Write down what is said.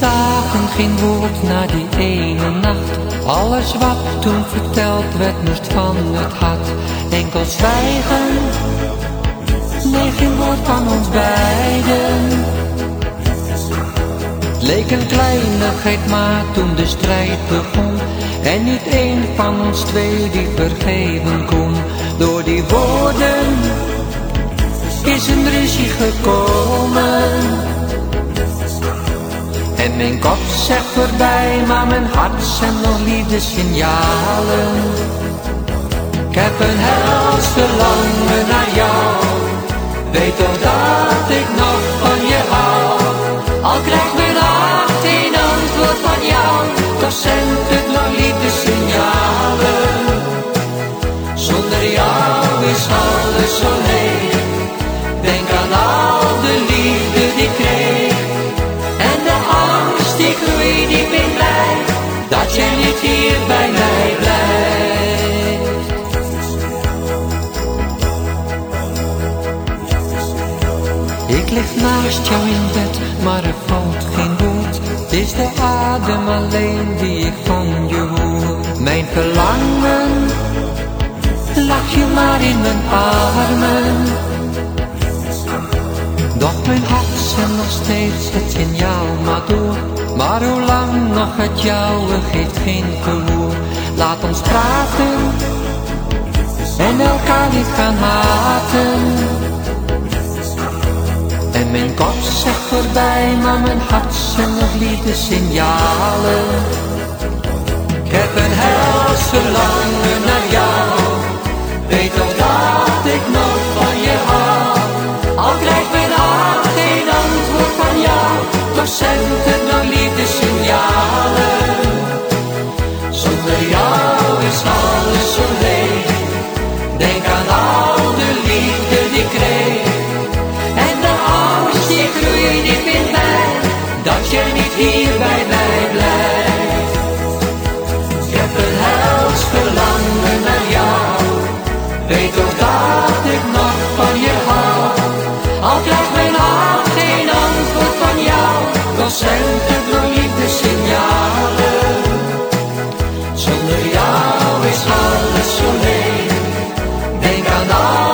Dagen geen woord na die ene nacht. Alles wat toen verteld werd moest van het hart. Enkel zwijgen, nee geen woord van ons beiden. Leek een kleinigheid, maar toen de strijd begon. En niet één van ons twee die vergeven kon. Door die woorden is een ruzie gekomen. Mijn kop zegt voorbij, maar mijn hart zendt nog signalen. Ik heb een hels verlangen naar jou, weet toch dat ik nog van je hou. Al krijg mijn hart geen antwoord van jou, toch zendt het nog signalen. Zonder jou is alles zo Ik lig naast jou in bed, maar er valt geen woord. Het is de adem alleen die ik van je hoor. Mijn verlangen, lag je maar in mijn armen. Doch mijn hart zendt nog steeds het signaal maar door. Maar hoe lang nog het jouwe geeft geen gehoor. Laat ons praten en elkaar niet gaan haten. Mijn kop zegt voorbij, maar mijn hart zendt nog liefde signalen. Ik heb een hels verlangen naar jou, weet dat em